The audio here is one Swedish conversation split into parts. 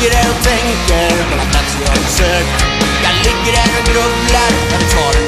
ligger här och tänker mellan jag och besök. Jag ligger här och grubblar, vem tar en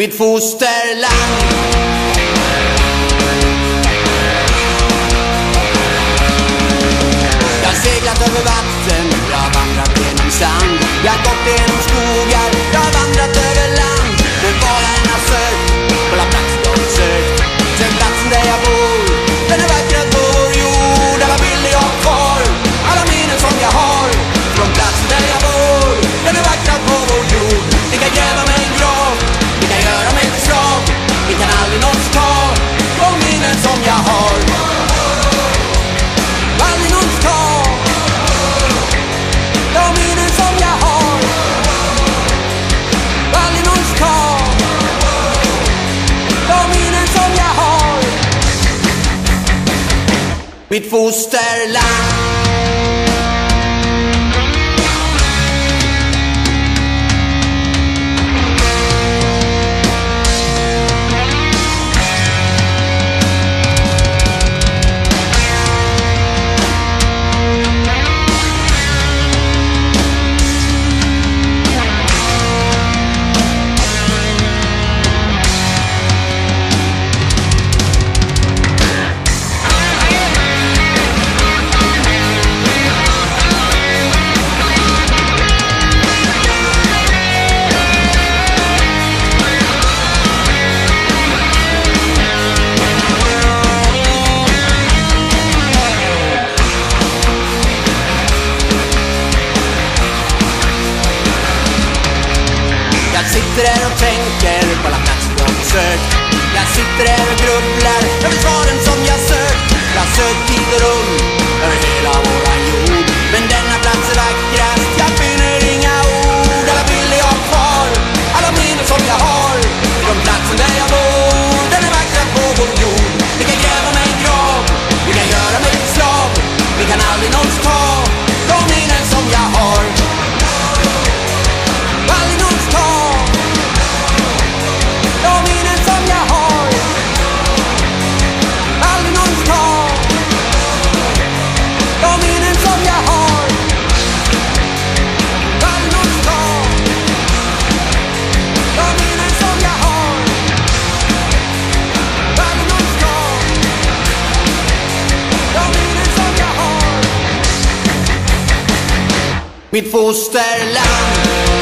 mitt fosterland. Jag har seglat över vatten, jag har vandrat genom sand, jag har gått genom skogar, Mitt fosterland. sitter här och tänker på alla platser jag besökt. Jag sitter här och grubblar över svaren som jag sökt. Jag sökt hit och runt mitt fosterland